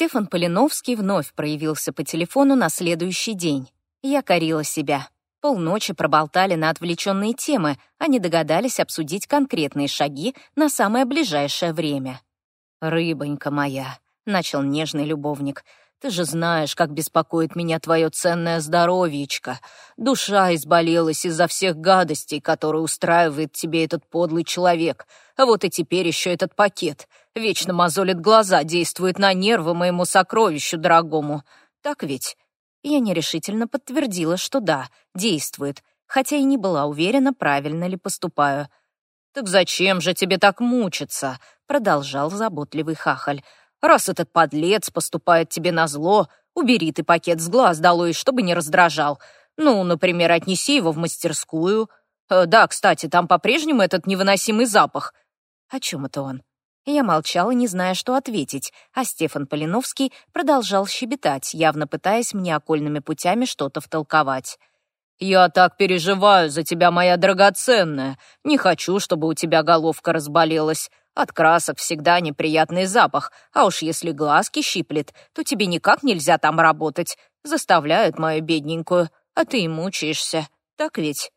Стефан Полиновский вновь проявился по телефону на следующий день. Я корила себя. Полночи проболтали на отвлеченные темы, а не догадались обсудить конкретные шаги на самое ближайшее время. «Рыбонька моя», — начал нежный любовник, ты же знаешь, как беспокоит меня твое ценное здоровьечко. Душа изболелась из-за всех гадостей, которые устраивает тебе этот подлый человек. А вот и теперь еще этот пакет. Вечно мозолит глаза, действует на нервы моему сокровищу дорогому. Так ведь?» Я нерешительно подтвердила, что да, действует, хотя и не была уверена, правильно ли поступаю. «Так зачем же тебе так мучиться?» — продолжал заботливый хахаль. Раз этот подлец поступает тебе на зло, убери ты пакет с глаз долой, чтобы не раздражал. Ну, например, отнеси его в мастерскую. Э, да, кстати, там по-прежнему этот невыносимый запах. О чем это он? Я молчала, не зная, что ответить, а Стефан Полиновский продолжал щебетать, явно пытаясь мне окольными путями что-то втолковать. «Я так переживаю за тебя, моя драгоценная. Не хочу, чтобы у тебя головка разболелась. От красок всегда неприятный запах, а уж если глазки щиплет, то тебе никак нельзя там работать. Заставляют мою бедненькую, а ты и мучаешься. Так ведь?»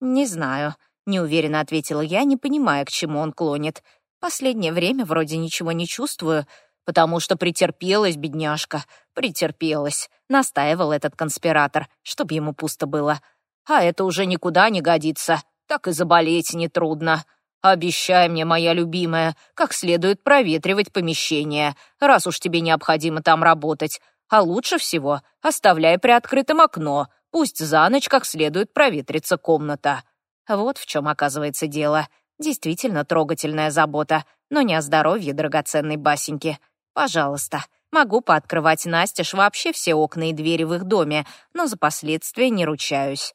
«Не знаю», — неуверенно ответила я, не понимая, к чему он клонит. «Последнее время вроде ничего не чувствую, потому что претерпелась, бедняжка, претерпелась», — настаивал этот конспиратор, чтобы ему пусто было. «А это уже никуда не годится, так и заболеть нетрудно». трудно. Обещай мне, моя любимая, как следует проветривать помещение, раз уж тебе необходимо там работать. А лучше всего оставляй при открытом окно, пусть за ночь как следует проветрится комната». Вот в чем оказывается дело. Действительно трогательная забота, но не о здоровье драгоценной Басеньки. Пожалуйста, могу пооткрывать настежь вообще все окна и двери в их доме, но за последствия не ручаюсь.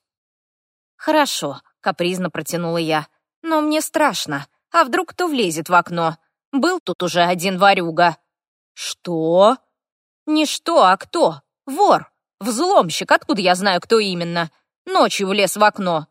«Хорошо», — капризно протянула я. Но мне страшно. А вдруг кто влезет в окно? Был тут уже один варюга. Что? Не что, а кто? Вор. Взломщик. Откуда я знаю, кто именно? Ночью влез в окно.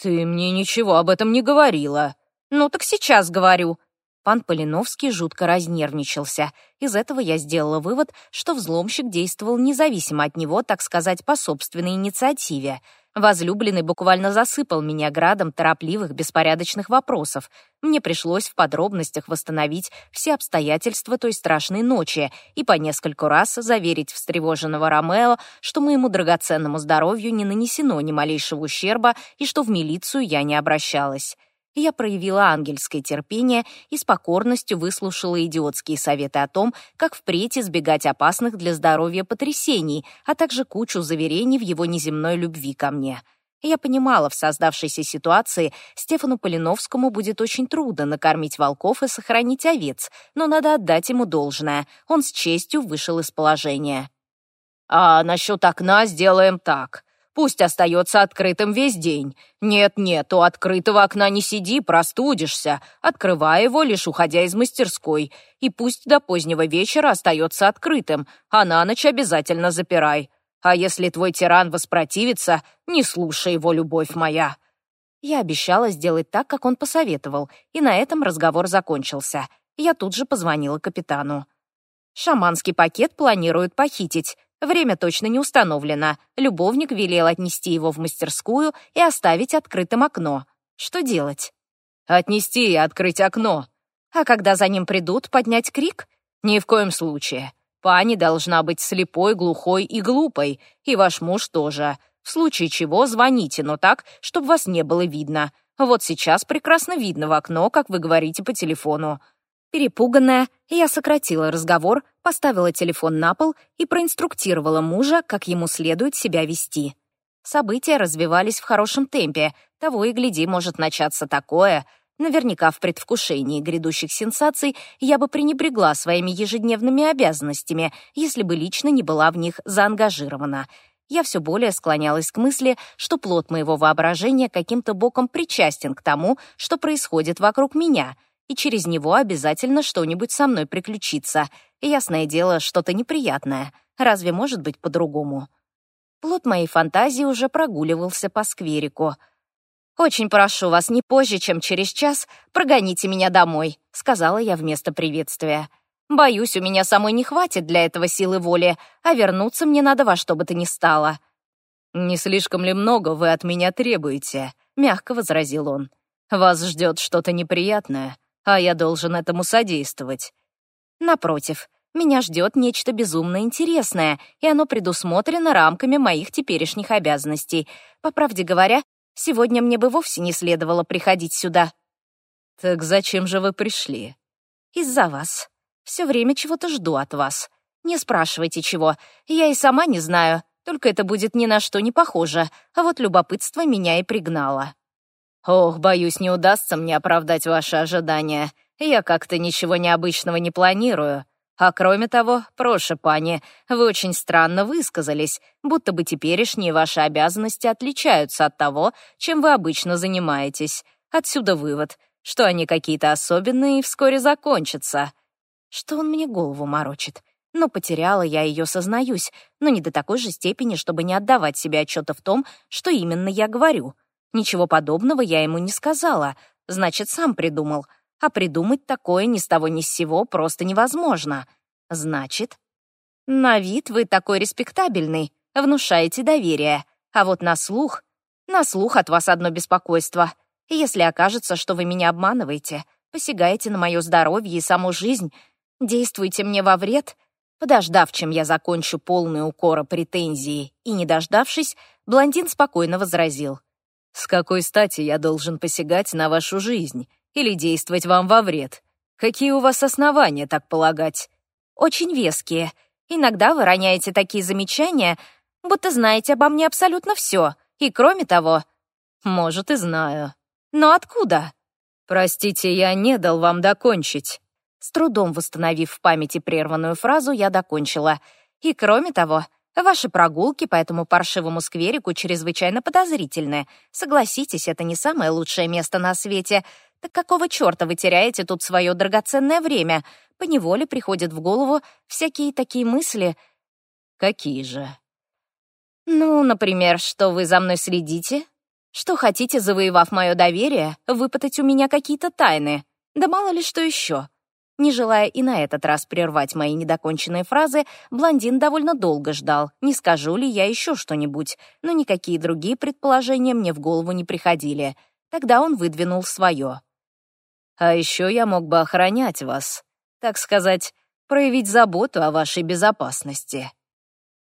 Ты мне ничего об этом не говорила. Ну так сейчас говорю. Пан Полиновский жутко разнервничался. Из этого я сделала вывод, что взломщик действовал независимо от него, так сказать, по собственной инициативе. Возлюбленный буквально засыпал меня градом торопливых, беспорядочных вопросов. Мне пришлось в подробностях восстановить все обстоятельства той страшной ночи и по нескольку раз заверить встревоженного Ромео, что моему драгоценному здоровью не нанесено ни малейшего ущерба и что в милицию я не обращалась. Я проявила ангельское терпение и с покорностью выслушала идиотские советы о том, как впредь избегать опасных для здоровья потрясений, а также кучу заверений в его неземной любви ко мне. Я понимала, в создавшейся ситуации Стефану Полиновскому будет очень трудно накормить волков и сохранить овец, но надо отдать ему должное. Он с честью вышел из положения. «А насчет окна сделаем так», Пусть остается открытым весь день. Нет-нет, у открытого окна не сиди, простудишься. Открывай его, лишь уходя из мастерской. И пусть до позднего вечера остается открытым, а на ночь обязательно запирай. А если твой тиран воспротивится, не слушай его, любовь моя». Я обещала сделать так, как он посоветовал, и на этом разговор закончился. Я тут же позвонила капитану. «Шаманский пакет планируют похитить. Время точно не установлено. Любовник велел отнести его в мастерскую и оставить открытым окно. Что делать? Отнести и открыть окно. А когда за ним придут, поднять крик? Ни в коем случае. Пани должна быть слепой, глухой и глупой, и ваш муж тоже. В случае чего звоните, но так, чтобы вас не было видно. Вот сейчас прекрасно видно в окно, как вы говорите по телефону. Перепуганная, я сократила разговор, поставила телефон на пол и проинструктировала мужа, как ему следует себя вести. События развивались в хорошем темпе, того и гляди, может начаться такое. Наверняка в предвкушении грядущих сенсаций я бы пренебрегла своими ежедневными обязанностями, если бы лично не была в них заангажирована я все более склонялась к мысли, что плод моего воображения каким-то боком причастен к тому, что происходит вокруг меня — и через него обязательно что-нибудь со мной приключится. Ясное дело, что-то неприятное. Разве может быть по-другому? Плод моей фантазии уже прогуливался по скверику. «Очень прошу вас, не позже, чем через час, прогоните меня домой», — сказала я вместо приветствия. «Боюсь, у меня самой не хватит для этого силы воли, а вернуться мне надо во что бы то ни стало». «Не слишком ли много вы от меня требуете?» — мягко возразил он. «Вас ждет что-то неприятное а я должен этому содействовать. Напротив, меня ждет нечто безумно интересное, и оно предусмотрено рамками моих теперешних обязанностей. По правде говоря, сегодня мне бы вовсе не следовало приходить сюда. Так зачем же вы пришли? Из-за вас. Все время чего-то жду от вас. Не спрашивайте чего, я и сама не знаю, только это будет ни на что не похоже, а вот любопытство меня и пригнало. Ох, боюсь, не удастся мне оправдать ваши ожидания. Я как-то ничего необычного не планирую. А кроме того, прошу, пани, вы очень странно высказались, будто бы теперешние ваши обязанности отличаются от того, чем вы обычно занимаетесь. Отсюда вывод, что они какие-то особенные и вскоре закончатся. Что он мне голову морочит? Но потеряла я ее, сознаюсь, но не до такой же степени, чтобы не отдавать себе отчета в том, что именно я говорю — Ничего подобного я ему не сказала. Значит, сам придумал. А придумать такое ни с того ни с сего просто невозможно. Значит, на вид вы такой респектабельный, внушаете доверие. А вот на слух... На слух от вас одно беспокойство. Если окажется, что вы меня обманываете, посягаете на мое здоровье и саму жизнь, действуете мне во вред, Подождав, чем я закончу полный укора претензии и не дождавшись, блондин спокойно возразил — с какой стати я должен посягать на вашу жизнь или действовать вам во вред? Какие у вас основания так полагать? Очень веские. Иногда вы роняете такие замечания, будто знаете обо мне абсолютно все. И кроме того... Может, и знаю. Но откуда? Простите, я не дал вам докончить. С трудом восстановив в памяти прерванную фразу, я докончила. И кроме того, Ваши прогулки по этому паршивому скверику чрезвычайно подозрительны. Согласитесь, это не самое лучшее место на свете. Так какого черта вы теряете тут свое драгоценное время? Поневоле приходят в голову всякие такие мысли. Какие же? Ну, например, что вы за мной следите? Что хотите, завоевав мое доверие, выпытать у меня какие-то тайны? Да мало ли что еще. Не желая и на этот раз прервать мои недоконченные фразы, блондин довольно долго ждал, не скажу ли я еще что-нибудь, но никакие другие предположения мне в голову не приходили. Тогда он выдвинул свое. «А еще я мог бы охранять вас, так сказать, проявить заботу о вашей безопасности».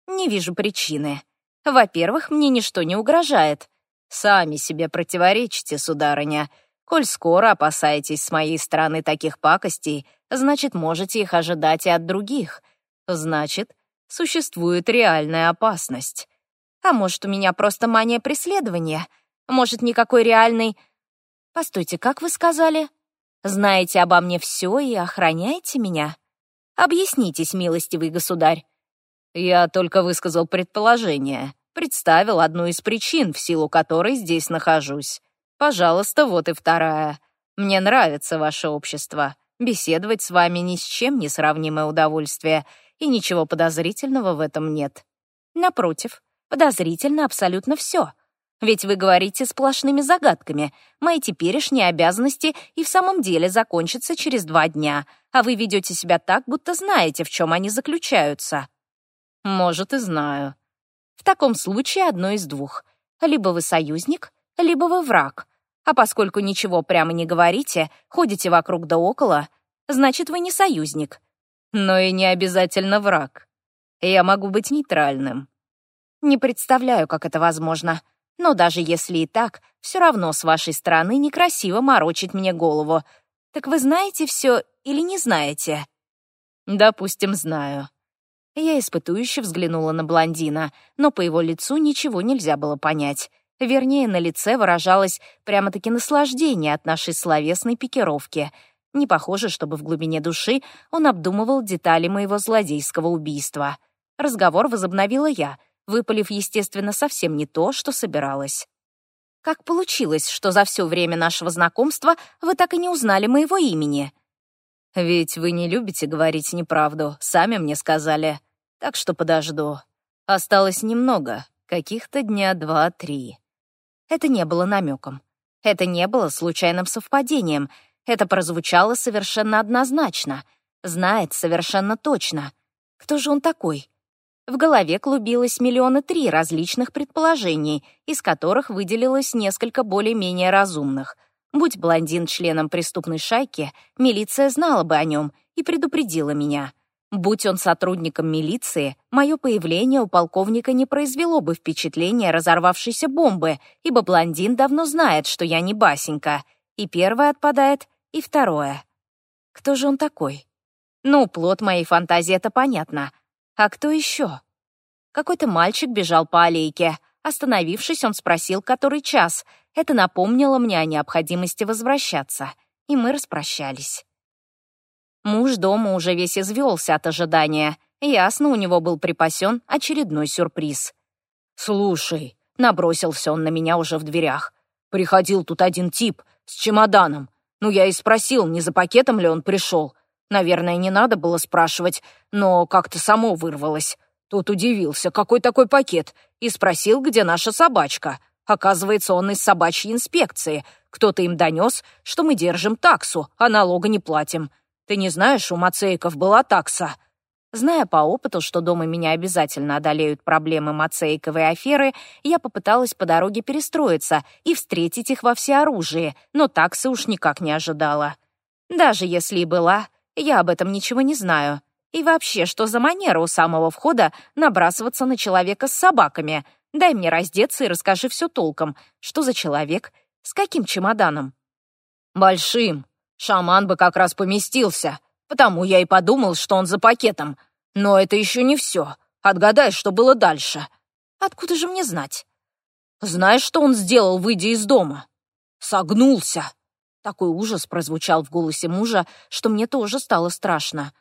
«Не вижу причины. Во-первых, мне ничто не угрожает», Сами себе противоречите, сударыня. Коль скоро опасаетесь с моей стороны таких пакостей, значит, можете их ожидать и от других. Значит, существует реальная опасность. А может, у меня просто мания преследования? Может, никакой реальной... Постойте, как вы сказали? Знаете обо мне все и охраняете меня? Объяснитесь, милостивый государь. Я только высказал предположение, представил одну из причин, в силу которой здесь нахожусь. Пожалуйста, вот и вторая. Мне нравится ваше общество. Беседовать с вами ни с чем несравнимое удовольствие, и ничего подозрительного в этом нет. Напротив, подозрительно абсолютно все. Ведь вы говорите сплошными загадками. Мои теперешние обязанности и в самом деле закончатся через два дня, а вы ведете себя так, будто знаете, в чем они заключаются. Может, и знаю. В таком случае одно из двух. Либо вы союзник, либо вы враг — а поскольку ничего прямо не говорите, ходите вокруг да около, значит, вы не союзник. Но и не обязательно враг. Я могу быть нейтральным. Не представляю, как это возможно. Но даже если и так, все равно с вашей стороны некрасиво морочить мне голову. Так вы знаете все или не знаете? Допустим, знаю. Я испытующе взглянула на блондина, но по его лицу ничего нельзя было понять. Вернее, на лице выражалось прямо-таки наслаждение от нашей словесной пикировки. Не похоже, чтобы в глубине души он обдумывал детали моего злодейского убийства. Разговор возобновила я, выпалив, естественно, совсем не то, что собиралась. «Как получилось, что за все время нашего знакомства вы так и не узнали моего имени?» «Ведь вы не любите говорить неправду, сами мне сказали. Так что подожду. Осталось немного, каких-то дня два-три». Это не было намеком. Это не было случайным совпадением. Это прозвучало совершенно однозначно. Знает совершенно точно. Кто же он такой? В голове клубилось миллионы три различных предположений, из которых выделилось несколько более-менее разумных. Будь блондин членом преступной шайки, милиция знала бы о нем и предупредила меня — Будь он сотрудником милиции, мое появление у полковника не произвело бы впечатления разорвавшейся бомбы, ибо блондин давно знает, что я не Басенька. И первое отпадает, и второе. Кто же он такой? Ну, плод моей фантазии это понятно. А кто еще? Какой-то мальчик бежал по аллейке. Остановившись, он спросил, который час. Это напомнило мне о необходимости возвращаться. И мы распрощались. Муж дома уже весь извелся от ожидания. Ясно, у него был припасен очередной сюрприз. «Слушай», — набросился он на меня уже в дверях, «приходил тут один тип с чемоданом. Ну, я и спросил, не за пакетом ли он пришел. Наверное, не надо было спрашивать, но как-то само вырвалось. Тот удивился, какой такой пакет, и спросил, где наша собачка. Оказывается, он из собачьей инспекции. Кто-то им донес, что мы держим таксу, а налога не платим. Ты не знаешь, у Мацеиков была такса». Зная по опыту, что дома меня обязательно одолеют проблемы Мацейковой аферы, я попыталась по дороге перестроиться и встретить их во всеоружии, но таксы уж никак не ожидала. Даже если и была, я об этом ничего не знаю. И вообще, что за манера у самого входа набрасываться на человека с собаками? Дай мне раздеться и расскажи все толком. Что за человек? С каким чемоданом? «Большим», Шаман бы как раз поместился, потому я и подумал, что он за пакетом. Но это еще не все. Отгадай, что было дальше. Откуда же мне знать? Знаешь, что он сделал, выйдя из дома? Согнулся. Такой ужас прозвучал в голосе мужа, что мне тоже стало страшно.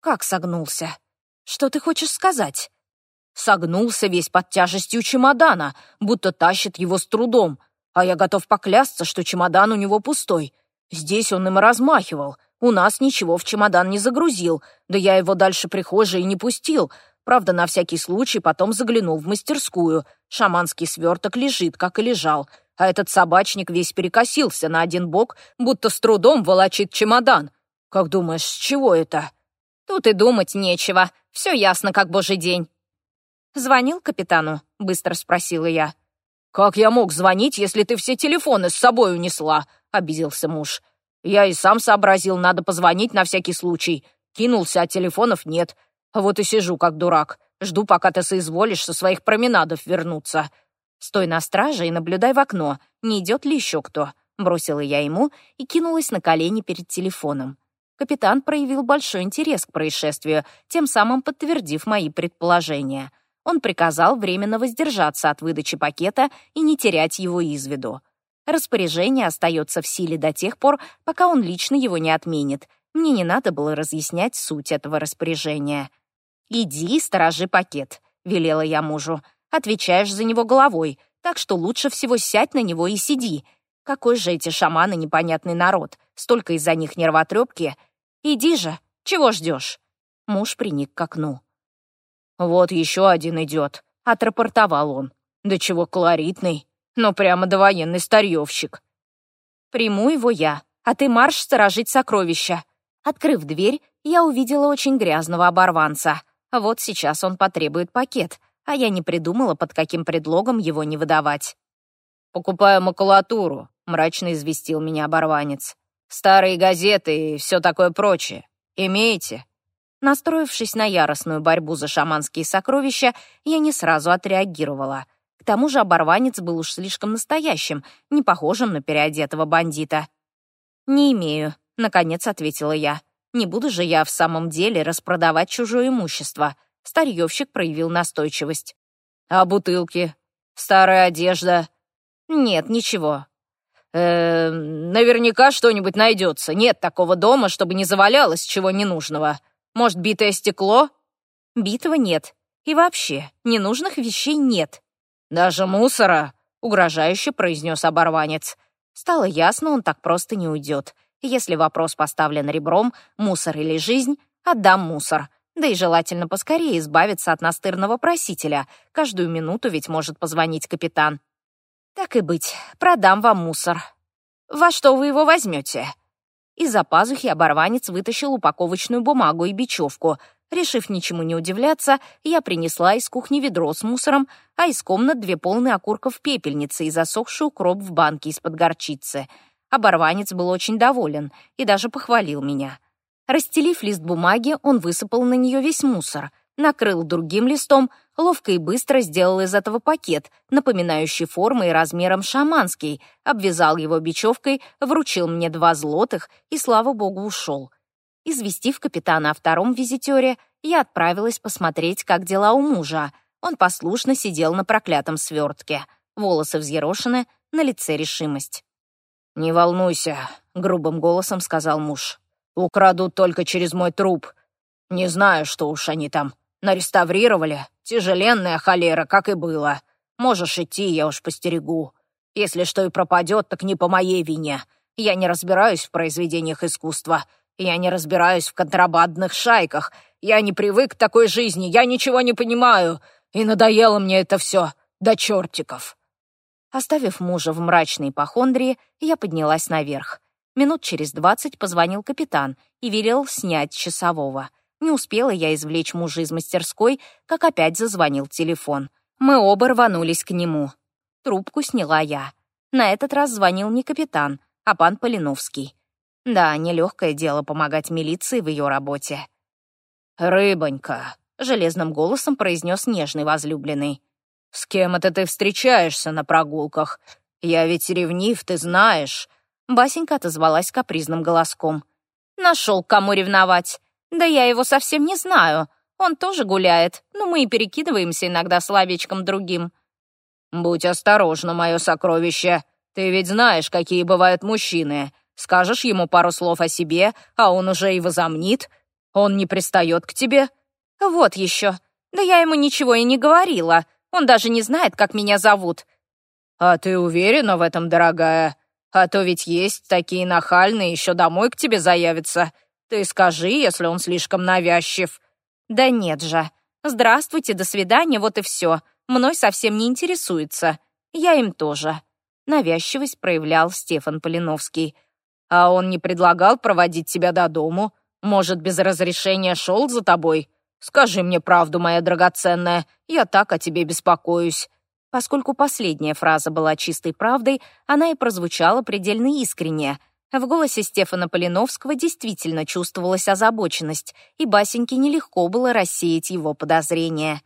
Как согнулся? Что ты хочешь сказать? Согнулся весь под тяжестью чемодана, будто тащит его с трудом, а я готов поклясться, что чемодан у него пустой. Здесь он им размахивал. У нас ничего в чемодан не загрузил, да я его дальше прихожей не пустил. Правда, на всякий случай потом заглянул в мастерскую. Шаманский сверток лежит, как и лежал. А этот собачник весь перекосился на один бок, будто с трудом волочит чемодан. Как думаешь, с чего это? Тут и думать нечего. Все ясно, как божий день. «Звонил капитану?» — быстро спросила я. «Как я мог звонить, если ты все телефоны с собой унесла?» обиделся муж. «Я и сам сообразил, надо позвонить на всякий случай. Кинулся, а телефонов нет. Вот и сижу, как дурак. Жду, пока ты соизволишь со своих променадов вернуться». «Стой на страже и наблюдай в окно, не идет ли еще кто», — бросила я ему и кинулась на колени перед телефоном. Капитан проявил большой интерес к происшествию, тем самым подтвердив мои предположения. Он приказал временно воздержаться от выдачи пакета и не терять его из виду. Распоряжение остается в силе до тех пор, пока он лично его не отменит. Мне не надо было разъяснять суть этого распоряжения. «Иди и сторожи пакет», — велела я мужу. «Отвечаешь за него головой, так что лучше всего сядь на него и сиди. Какой же эти шаманы непонятный народ, столько из-за них нервотрепки. Иди же, чего ждешь?» Муж приник к окну. «Вот еще один идет», — отрапортовал он. «Да чего колоритный!» Но прямо довоенный старьевщик. Приму его я, а ты марш сторожить сокровища. Открыв дверь, я увидела очень грязного оборванца. Вот сейчас он потребует пакет, а я не придумала, под каким предлогом его не выдавать. «Покупаю макулатуру», — мрачно известил меня оборванец. «Старые газеты и все такое прочее. Имеете?» Настроившись на яростную борьбу за шаманские сокровища, я не сразу отреагировала — к тому же оборванец был уж слишком настоящим, не похожим на переодетого бандита. «Не имею», — наконец ответила я. «Не буду же я в самом деле распродавать чужое имущество». Старьевщик проявил настойчивость. «А бутылки? Старая одежда?» «Нет, ничего». -э, «Наверняка что-нибудь найдется. Нет такого дома, чтобы не завалялось чего ненужного. Может, битое стекло?» «Битого нет. И вообще, ненужных вещей нет», «Даже мусора!» — угрожающе произнес оборванец. Стало ясно, он так просто не уйдет. Если вопрос поставлен ребром «мусор или жизнь», отдам мусор. Да и желательно поскорее избавиться от настырного просителя. Каждую минуту ведь может позвонить капитан. «Так и быть, продам вам мусор». «Во что вы его возьмете?» Из-за пазухи оборванец вытащил упаковочную бумагу и бечевку — Решив ничему не удивляться, я принесла из кухни ведро с мусором, а из комнат две полные окурков пепельницы и засохший укроп в банке из-под горчицы. Оборванец был очень доволен и даже похвалил меня. Расстелив лист бумаги, он высыпал на нее весь мусор, накрыл другим листом, ловко и быстро сделал из этого пакет, напоминающий формой и размером шаманский, обвязал его бечевкой, вручил мне два злотых и, слава богу, ушел. Известив капитана о втором визитере, я отправилась посмотреть, как дела у мужа. Он послушно сидел на проклятом свертке. Волосы взъерошены, на лице решимость. «Не волнуйся», — грубым голосом сказал муж. «Украдут только через мой труп. Не знаю, что уж они там. Нареставрировали. Тяжеленная холера, как и было. Можешь идти, я уж постерегу. Если что и пропадет, так не по моей вине. Я не разбираюсь в произведениях искусства. Я не разбираюсь в контрабандных шайках. Я не привык к такой жизни. Я ничего не понимаю. И надоело мне это все. До чертиков. Оставив мужа в мрачной похондрии, я поднялась наверх. Минут через двадцать позвонил капитан и велел снять часового. Не успела я извлечь мужа из мастерской, как опять зазвонил телефон. Мы оба рванулись к нему. Трубку сняла я. На этот раз звонил не капитан, а пан Полиновский. Да, нелегкое дело помогать милиции в ее работе. «Рыбонька», — железным голосом произнес нежный возлюбленный. «С кем это ты встречаешься на прогулках? Я ведь ревнив, ты знаешь». Басенька отозвалась капризным голоском. «Нашел, кому ревновать. Да я его совсем не знаю. Он тоже гуляет, но мы и перекидываемся иногда слабечком другим». «Будь осторожна, мое сокровище. Ты ведь знаешь, какие бывают мужчины. Скажешь ему пару слов о себе, а он уже и возомнит. Он не пристает к тебе. Вот еще. Да я ему ничего и не говорила. Он даже не знает, как меня зовут. А ты уверена в этом, дорогая? А то ведь есть такие нахальные, еще домой к тебе заявятся. Ты скажи, если он слишком навязчив. Да нет же. Здравствуйте, до свидания, вот и все. Мной совсем не интересуется. Я им тоже. Навязчивость проявлял Стефан Полиновский. А он не предлагал проводить тебя до дому? Может, без разрешения шел за тобой? Скажи мне правду, моя драгоценная, я так о тебе беспокоюсь». Поскольку последняя фраза была чистой правдой, она и прозвучала предельно искренне. В голосе Стефана Полиновского действительно чувствовалась озабоченность, и Басеньке нелегко было рассеять его подозрения.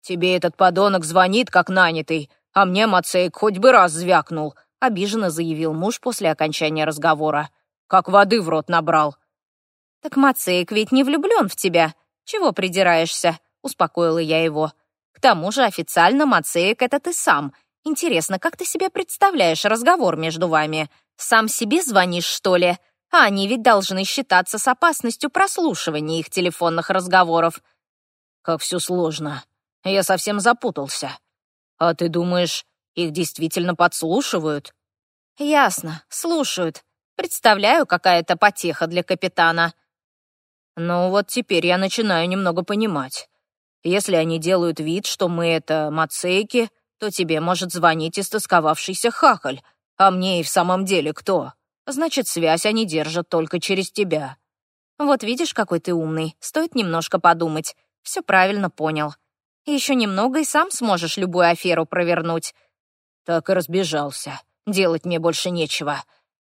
«Тебе этот подонок звонит, как нанятый, а мне Мацеек хоть бы раз звякнул. — обиженно заявил муж после окончания разговора. «Как воды в рот набрал!» «Так Мацеек ведь не влюблен в тебя. Чего придираешься?» — успокоила я его. «К тому же официально Мацеек — это ты сам. Интересно, как ты себе представляешь разговор между вами? Сам себе звонишь, что ли? А они ведь должны считаться с опасностью прослушивания их телефонных разговоров». «Как все сложно. Я совсем запутался. А ты думаешь, их действительно подслушивают». «Ясно, слушают. Представляю, какая это потеха для капитана». «Ну вот теперь я начинаю немного понимать. Если они делают вид, что мы это мацейки, то тебе может звонить истосковавшийся хахаль, а мне и в самом деле кто. Значит, связь они держат только через тебя». «Вот видишь, какой ты умный. Стоит немножко подумать. Все правильно понял. Еще немного и сам сможешь любую аферу провернуть. Так и разбежался. Делать мне больше нечего.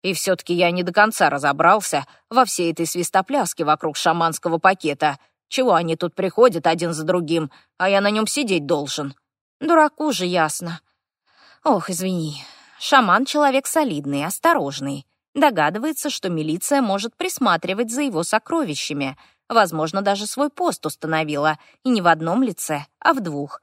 И все-таки я не до конца разобрался во всей этой свистопляске вокруг шаманского пакета. Чего они тут приходят один за другим, а я на нем сидеть должен? Дураку же ясно. Ох, извини. Шаман — человек солидный, осторожный. Догадывается, что милиция может присматривать за его сокровищами. Возможно, даже свой пост установила. И не в одном лице, а в двух.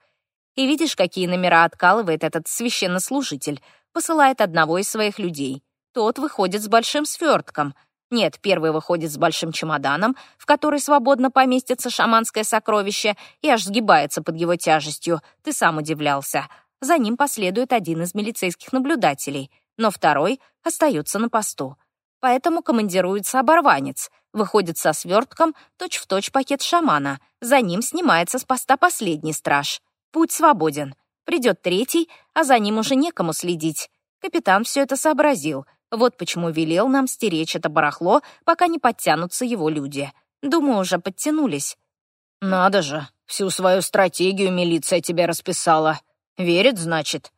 И видишь, какие номера откалывает этот священнослужитель. Посылает одного из своих людей. Тот выходит с большим свертком. Нет, первый выходит с большим чемоданом, в который свободно поместится шаманское сокровище, и аж сгибается под его тяжестью. Ты сам удивлялся. За ним последует один из милицейских наблюдателей, но второй остается на посту. Поэтому командируется оборванец. Выходит со свертком, точь-в-точь точь пакет шамана. За ним снимается с поста последний страж. Путь свободен. Придет третий, а за ним уже некому следить. Капитан все это сообразил. Вот почему велел нам стеречь это барахло, пока не подтянутся его люди. Думаю, уже подтянулись. Надо же, всю свою стратегию милиция тебе расписала. Верит, значит.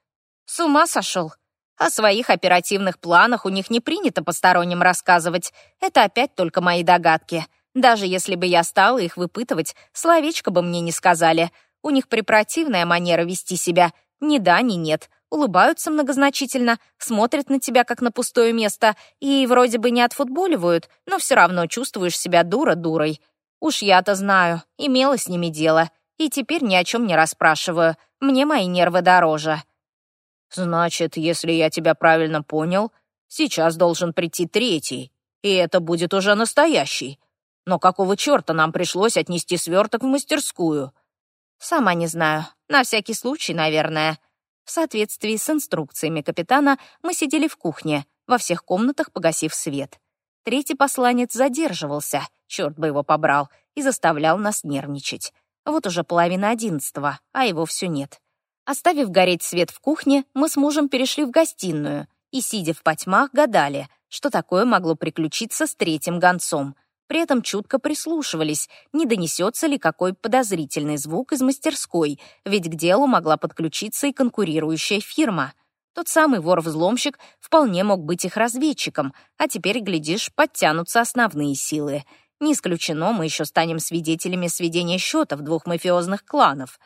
С ума сошел. О своих оперативных планах у них не принято посторонним рассказывать. Это опять только мои догадки. Даже если бы я стала их выпытывать, словечко бы мне не сказали. У них препротивная манера вести себя. Ни да, ни нет. Улыбаются многозначительно, смотрят на тебя, как на пустое место, и вроде бы не отфутболивают, но все равно чувствуешь себя дура-дурой. Уж я-то знаю, имела с ними дело. И теперь ни о чем не расспрашиваю. Мне мои нервы дороже. «Значит, если я тебя правильно понял, сейчас должен прийти третий, и это будет уже настоящий. Но какого черта нам пришлось отнести сверток в мастерскую?» Сама не знаю. На всякий случай, наверное. В соответствии с инструкциями капитана мы сидели в кухне, во всех комнатах погасив свет. Третий посланец задерживался, черт бы его побрал, и заставлял нас нервничать. Вот уже половина одиннадцатого, а его все нет. Оставив гореть свет в кухне, мы с мужем перешли в гостиную и, сидя в потьмах, гадали, что такое могло приключиться с третьим гонцом — при этом чутко прислушивались, не донесется ли какой подозрительный звук из мастерской, ведь к делу могла подключиться и конкурирующая фирма. Тот самый вор-взломщик вполне мог быть их разведчиком, а теперь, глядишь, подтянутся основные силы. Не исключено, мы еще станем свидетелями сведения счетов двух мафиозных кланов.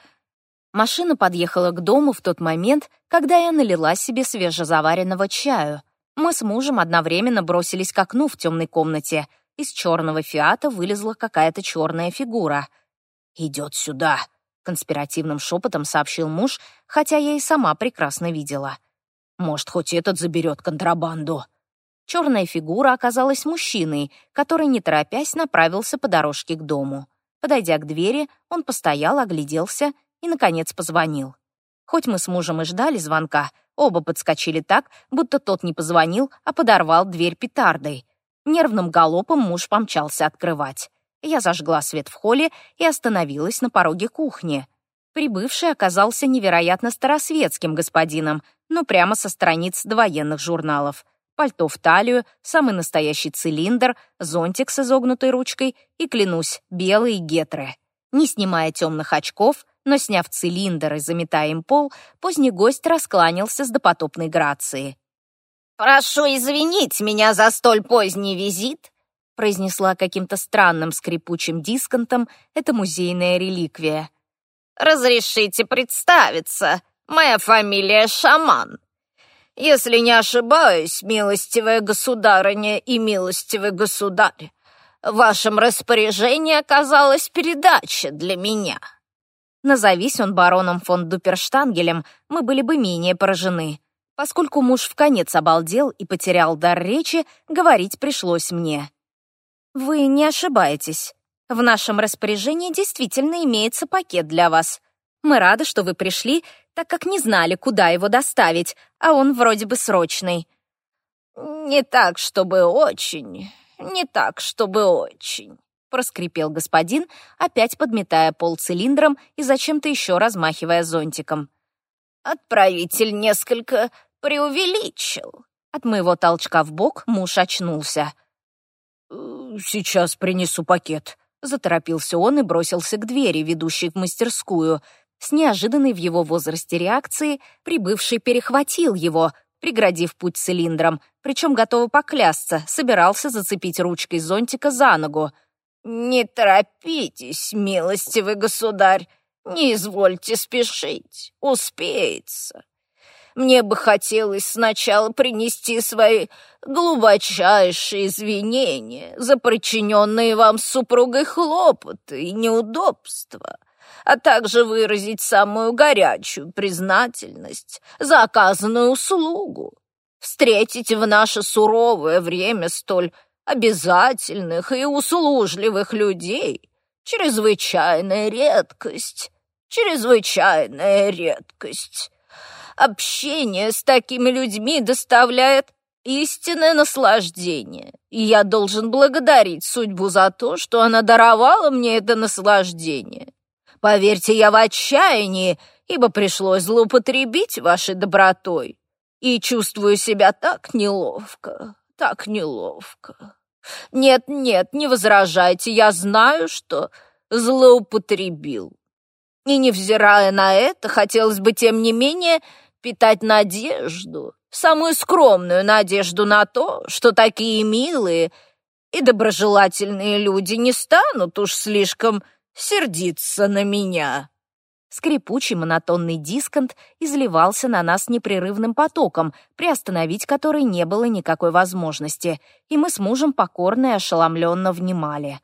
Машина подъехала к дому в тот момент, когда я налила себе свежезаваренного чаю. Мы с мужем одновременно бросились к окну в темной комнате — из черного фиата вылезла какая-то черная фигура. «Идет сюда», — конспиративным шепотом сообщил муж, хотя я и сама прекрасно видела. «Может, хоть этот заберет контрабанду». Черная фигура оказалась мужчиной, который, не торопясь, направился по дорожке к дому. Подойдя к двери, он постоял, огляделся и, наконец, позвонил. Хоть мы с мужем и ждали звонка, оба подскочили так, будто тот не позвонил, а подорвал дверь петардой нервным галопом муж помчался открывать. Я зажгла свет в холле и остановилась на пороге кухни. Прибывший оказался невероятно старосветским господином, но прямо со страниц довоенных журналов. Пальто в талию, самый настоящий цилиндр, зонтик с изогнутой ручкой и, клянусь, белые гетры. Не снимая темных очков, но сняв цилиндр и заметая им пол, поздний гость раскланялся с допотопной грацией. «Прошу извинить меня за столь поздний визит», произнесла каким-то странным скрипучим дисконтом эта музейная реликвия. «Разрешите представиться. Моя фамилия Шаман. Если не ошибаюсь, милостивая государыня и милостивый государь, в вашем распоряжении оказалась передача для меня». Назовись он бароном фон Дуперштангелем, мы были бы менее поражены. Поскольку муж в конец обалдел и потерял дар речи, говорить пришлось мне. «Вы не ошибаетесь. В нашем распоряжении действительно имеется пакет для вас. Мы рады, что вы пришли, так как не знали, куда его доставить, а он вроде бы срочный». «Не так, чтобы очень, не так, чтобы очень», — проскрипел господин, опять подметая пол цилиндром и зачем-то еще размахивая зонтиком. «Отправитель несколько преувеличил». От моего толчка в бок муж очнулся. «Э, «Сейчас принесу пакет», — заторопился он и бросился к двери, ведущей в мастерскую. С неожиданной в его возрасте реакции прибывший перехватил его, преградив путь цилиндром, причем, готова поклясться, собирался зацепить ручкой зонтика за ногу. «Не торопитесь, милостивый государь, не извольте спешить, успеется». Мне бы хотелось сначала принести свои глубочайшие извинения за причиненные вам супругой хлопоты и неудобства, а также выразить самую горячую признательность за оказанную услугу. Встретить в наше суровое время столь обязательных и услужливых людей — чрезвычайная редкость, чрезвычайная редкость». Общение с такими людьми доставляет истинное наслаждение, и я должен благодарить судьбу за то, что она даровала мне это наслаждение. Поверьте, я в отчаянии, ибо пришлось злоупотребить вашей добротой, и чувствую себя так неловко, так неловко. Нет, нет, не возражайте, я знаю, что злоупотребил. И невзирая на это, хотелось бы, тем не менее, питать надежду, самую скромную надежду на то, что такие милые и доброжелательные люди не станут уж слишком сердиться на меня. Скрипучий монотонный дисконт изливался на нас непрерывным потоком, приостановить который не было никакой возможности, и мы с мужем покорно и ошеломленно внимали.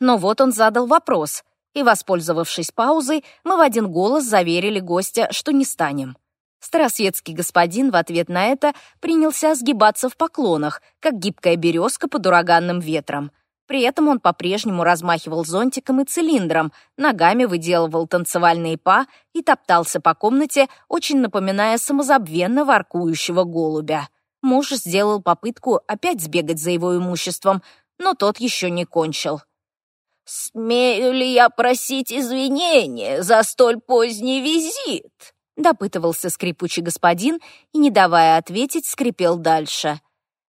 Но вот он задал вопрос — и, воспользовавшись паузой, мы в один голос заверили гостя, что не станем. Старосветский господин в ответ на это принялся сгибаться в поклонах, как гибкая березка под ураганным ветром. При этом он по-прежнему размахивал зонтиком и цилиндром, ногами выделывал танцевальные па и топтался по комнате, очень напоминая самозабвенно воркующего голубя. Муж сделал попытку опять сбегать за его имуществом, но тот еще не кончил. «Смею ли я просить извинения за столь поздний визит?» допытывался скрипучий господин и, не давая ответить, скрипел дальше.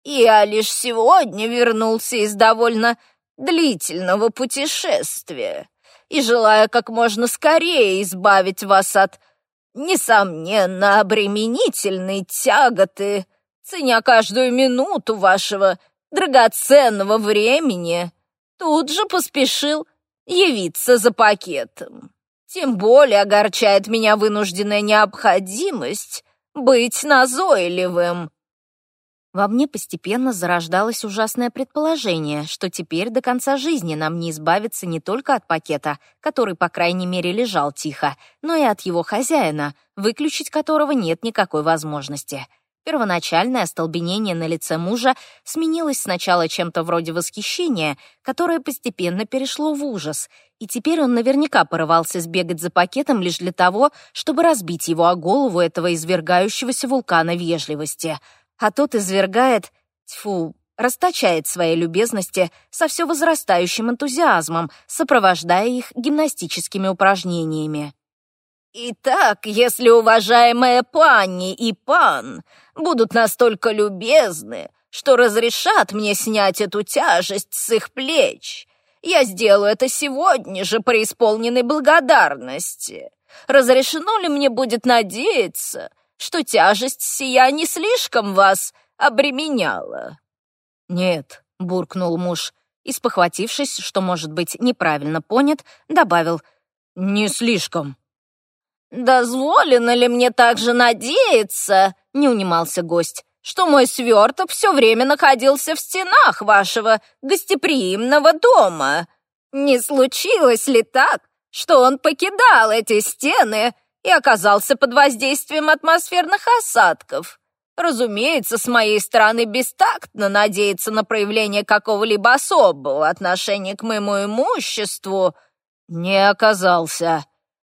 «Я лишь сегодня вернулся из довольно длительного путешествия и желаю как можно скорее избавить вас от, несомненно, обременительной тяготы, ценя каждую минуту вашего драгоценного времени». Тут же поспешил явиться за пакетом. Тем более огорчает меня вынужденная необходимость быть назойливым. Во мне постепенно зарождалось ужасное предположение, что теперь до конца жизни нам не избавиться не только от пакета, который, по крайней мере, лежал тихо, но и от его хозяина, выключить которого нет никакой возможности — Первоначальное остолбенение на лице мужа сменилось сначала чем-то вроде восхищения, которое постепенно перешло в ужас, и теперь он наверняка порывался сбегать за пакетом лишь для того, чтобы разбить его о голову этого извергающегося вулкана вежливости. А тот извергает... Тьфу, расточает свои любезности со все возрастающим энтузиазмом, сопровождая их гимнастическими упражнениями. Итак, если уважаемые пани и пан будут настолько любезны, что разрешат мне снять эту тяжесть с их плеч, я сделаю это сегодня же при исполненной благодарности. Разрешено ли мне будет надеяться, что тяжесть сия не слишком вас обременяла?» «Нет», — буркнул муж, испохватившись, что, может быть, неправильно понят, добавил «не слишком». «Дозволено ли мне также надеяться?» — не унимался гость что мой сверток все время находился в стенах вашего гостеприимного дома. Не случилось ли так, что он покидал эти стены и оказался под воздействием атмосферных осадков? Разумеется, с моей стороны бестактно надеяться на проявление какого-либо особого отношения к моему имуществу не оказался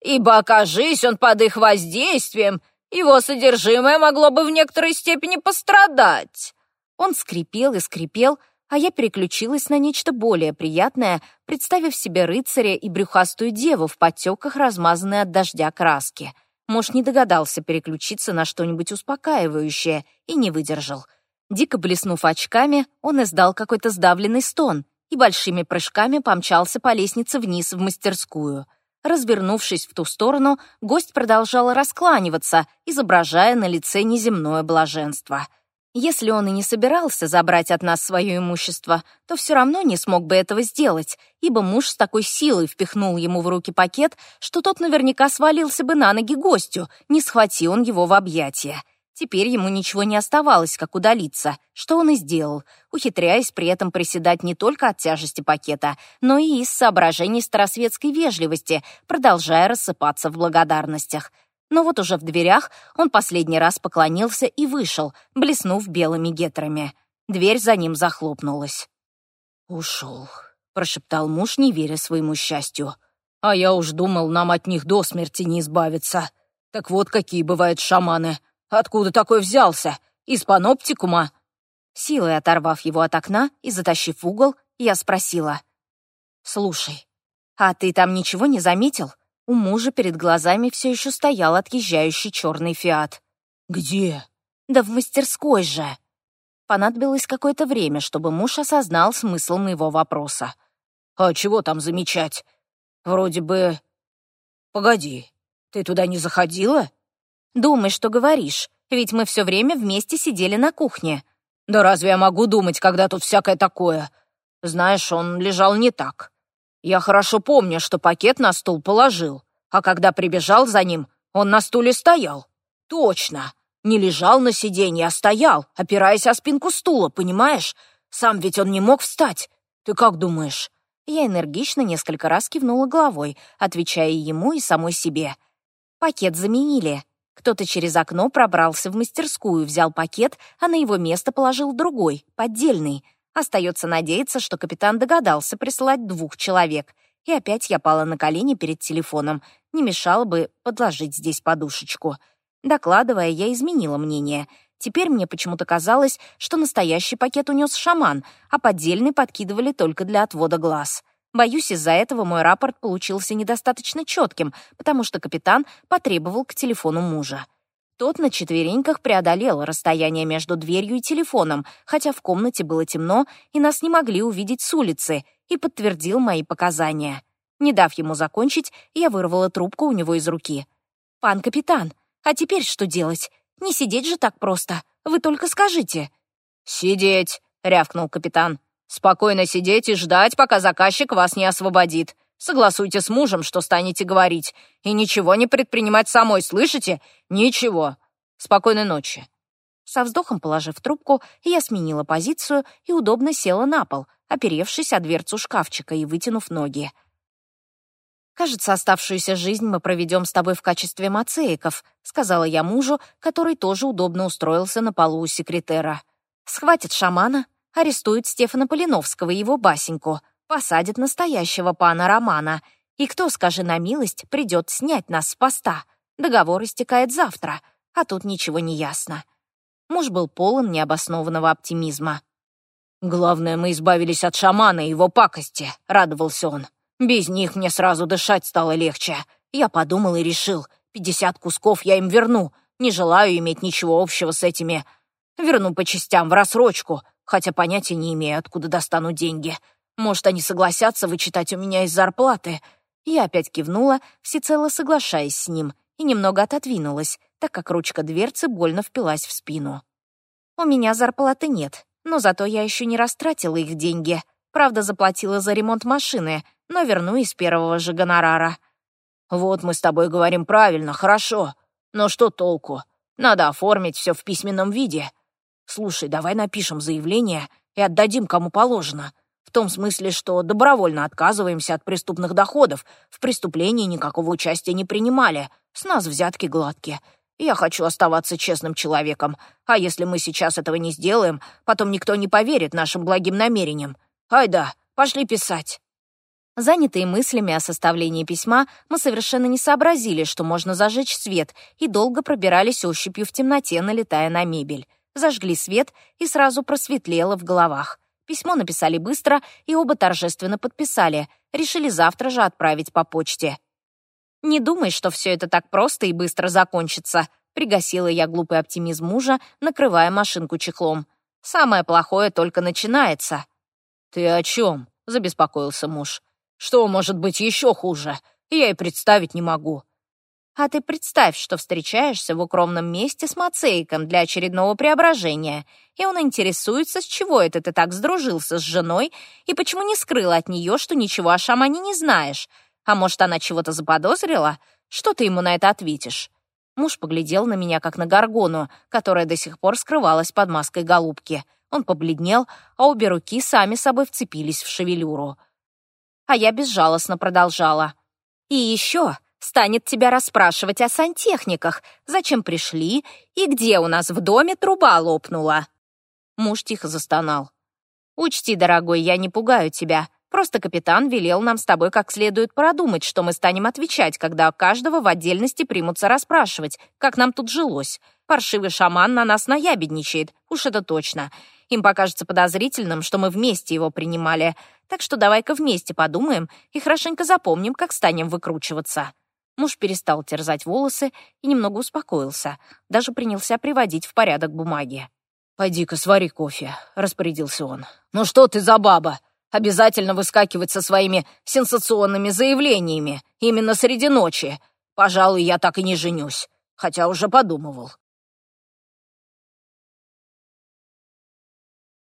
ибо окажись он под их воздействием, его содержимое могло бы в некоторой степени пострадать». Он скрипел и скрипел, а я переключилась на нечто более приятное, представив себе рыцаря и брюхастую деву в потеках, размазанной от дождя краски. Муж не догадался переключиться на что-нибудь успокаивающее и не выдержал. Дико блеснув очками, он издал какой-то сдавленный стон и большими прыжками помчался по лестнице вниз в мастерскую. Развернувшись в ту сторону, гость продолжал раскланиваться, изображая на лице неземное блаженство. Если он и не собирался забрать от нас свое имущество, то все равно не смог бы этого сделать, ибо муж с такой силой впихнул ему в руки пакет, что тот наверняка свалился бы на ноги гостю, не схвати он его в объятия. Теперь ему ничего не оставалось, как удалиться, что он и сделал, ухитряясь при этом приседать не только от тяжести пакета, но и из соображений старосветской вежливости, продолжая рассыпаться в благодарностях. Но вот уже в дверях он последний раз поклонился и вышел, блеснув белыми гетрами. Дверь за ним захлопнулась. «Ушел», — прошептал муж, не веря своему счастью. «А я уж думал, нам от них до смерти не избавиться. Так вот, какие бывают шаманы!» Откуда такой взялся? Из паноптикума?» Силой оторвав его от окна и затащив в угол, я спросила. «Слушай, а ты там ничего не заметил?» У мужа перед глазами все еще стоял отъезжающий черный фиат. «Где?» «Да в мастерской же!» Понадобилось какое-то время, чтобы муж осознал смысл моего вопроса. «А чего там замечать? Вроде бы...» «Погоди, ты туда не заходила?» Думай, что говоришь, ведь мы все время вместе сидели на кухне». «Да разве я могу думать, когда тут всякое такое? Знаешь, он лежал не так. Я хорошо помню, что пакет на стул положил, а когда прибежал за ним, он на стуле стоял. Точно, не лежал на сиденье, а стоял, опираясь о спинку стула, понимаешь? Сам ведь он не мог встать. Ты как думаешь?» Я энергично несколько раз кивнула головой, отвечая ему и самой себе. «Пакет заменили», кто-то через окно пробрался в мастерскую, взял пакет, а на его место положил другой, поддельный. Остается надеяться, что капитан догадался прислать двух человек. И опять я пала на колени перед телефоном. Не мешало бы подложить здесь подушечку. Докладывая, я изменила мнение. Теперь мне почему-то казалось, что настоящий пакет унес шаман, а поддельный подкидывали только для отвода глаз. Боюсь, из-за этого мой рапорт получился недостаточно четким, потому что капитан потребовал к телефону мужа. Тот на четвереньках преодолел расстояние между дверью и телефоном, хотя в комнате было темно и нас не могли увидеть с улицы, и подтвердил мои показания. Не дав ему закончить, я вырвала трубку у него из руки. «Пан капитан, а теперь что делать? Не сидеть же так просто. Вы только скажите». «Сидеть!» — рявкнул капитан. Спокойно сидеть и ждать, пока заказчик вас не освободит. Согласуйте с мужем, что станете говорить. И ничего не предпринимать самой, слышите? Ничего. Спокойной ночи». Со вздохом положив трубку, я сменила позицию и удобно села на пол, оперевшись о дверцу шкафчика и вытянув ноги. «Кажется, оставшуюся жизнь мы проведем с тобой в качестве мацеиков», сказала я мужу, который тоже удобно устроился на полу у секретера. «Схватит шамана, арестуют Стефана Полиновского и его басеньку, посадят настоящего пана Романа. И кто, скажи на милость, придет снять нас с поста? Договор истекает завтра, а тут ничего не ясно. Муж был полон необоснованного оптимизма. «Главное, мы избавились от шамана и его пакости», — радовался он. «Без них мне сразу дышать стало легче. Я подумал и решил, пятьдесят кусков я им верну. Не желаю иметь ничего общего с этими. Верну по частям в рассрочку, хотя понятия не имею, откуда достану деньги. Может, они согласятся вычитать у меня из зарплаты?» Я опять кивнула, всецело соглашаясь с ним, и немного отодвинулась, так как ручка дверцы больно впилась в спину. «У меня зарплаты нет, но зато я еще не растратила их деньги. Правда, заплатила за ремонт машины, но верну из первого же гонорара». «Вот мы с тобой говорим правильно, хорошо. Но что толку? Надо оформить все в письменном виде», Слушай, давай напишем заявление и отдадим кому положено. В том смысле, что добровольно отказываемся от преступных доходов. В преступлении никакого участия не принимали. С нас взятки гладкие. Я хочу оставаться честным человеком. А если мы сейчас этого не сделаем, потом никто не поверит нашим благим намерениям. Ай да, пошли писать. Занятые мыслями о составлении письма, мы совершенно не сообразили, что можно зажечь свет, и долго пробирались ощупью в темноте, налетая на мебель зажгли свет и сразу просветлело в головах. Письмо написали быстро и оба торжественно подписали. Решили завтра же отправить по почте. «Не думай, что все это так просто и быстро закончится», — пригасила я глупый оптимизм мужа, накрывая машинку чехлом. «Самое плохое только начинается». «Ты о чем?» — забеспокоился муж. «Что может быть еще хуже? Я и представить не могу. А ты представь, что встречаешься в укромном месте с Мацейком для очередного преображения, и он интересуется, с чего это ты так сдружился с женой и почему не скрыл от нее, что ничего о шамане не знаешь. А может, она чего-то заподозрила? Что ты ему на это ответишь?» Муж поглядел на меня, как на горгону, которая до сих пор скрывалась под маской голубки. Он побледнел, а обе руки сами собой вцепились в шевелюру. А я безжалостно продолжала. «И еще станет тебя расспрашивать о сантехниках, зачем пришли и где у нас в доме труба лопнула». Муж тихо застонал. «Учти, дорогой, я не пугаю тебя. Просто капитан велел нам с тобой как следует продумать, что мы станем отвечать, когда каждого в отдельности примутся расспрашивать, как нам тут жилось. Паршивый шаман на нас наябедничает, уж это точно. Им покажется подозрительным, что мы вместе его принимали. Так что давай-ка вместе подумаем и хорошенько запомним, как станем выкручиваться». Муж перестал терзать волосы и немного успокоился, даже принялся приводить в порядок бумаги. «Пойди-ка, свари кофе», — распорядился он. «Ну что ты за баба? Обязательно выскакивать со своими сенсационными заявлениями, именно среди ночи. Пожалуй, я так и не женюсь, хотя уже подумывал.